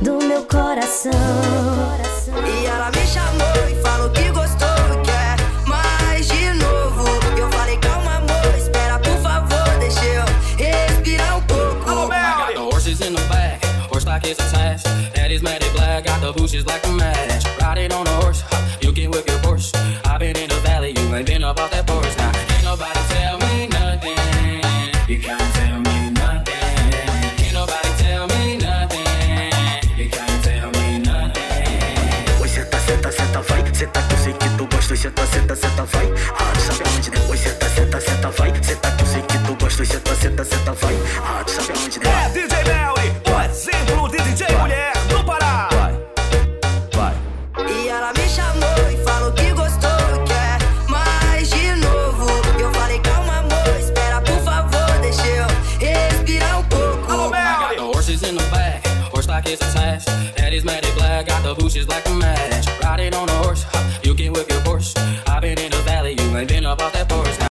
do meu coração. E ela me chamou e falou que gostou e quer mais de novo. Eu falei, calma, amor, espera, por favor, deixa eu respirar um pouco. I got the horses in the back, horse stock is attached. Daddy's matted black, got the bushes like a match. Riding on a horse, you can whip your horse. I've been in the valley, you ain't been up off that porch. Now, ain't nobody tell me nothing. You can't Senta, senta, senta, vai. Tu sabe aonde, né? Oi, senta, senta, senta, vai. Senta que eu sei que tu gosta. Senta, senta, senta, vai. Sabe aonde, né? É DJ Melly, o exemplo de DJ mulher do Pará. E ela me chamou e falou que gostou e quer mais de novo. Eu falei, calma, amor, espera, por favor, deixa eu respirar um pouco. I got the horses in the back, horse stock is attached. Daddy's matted black, got the bushes like a match. Riding on I've been about that boy.